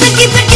keep it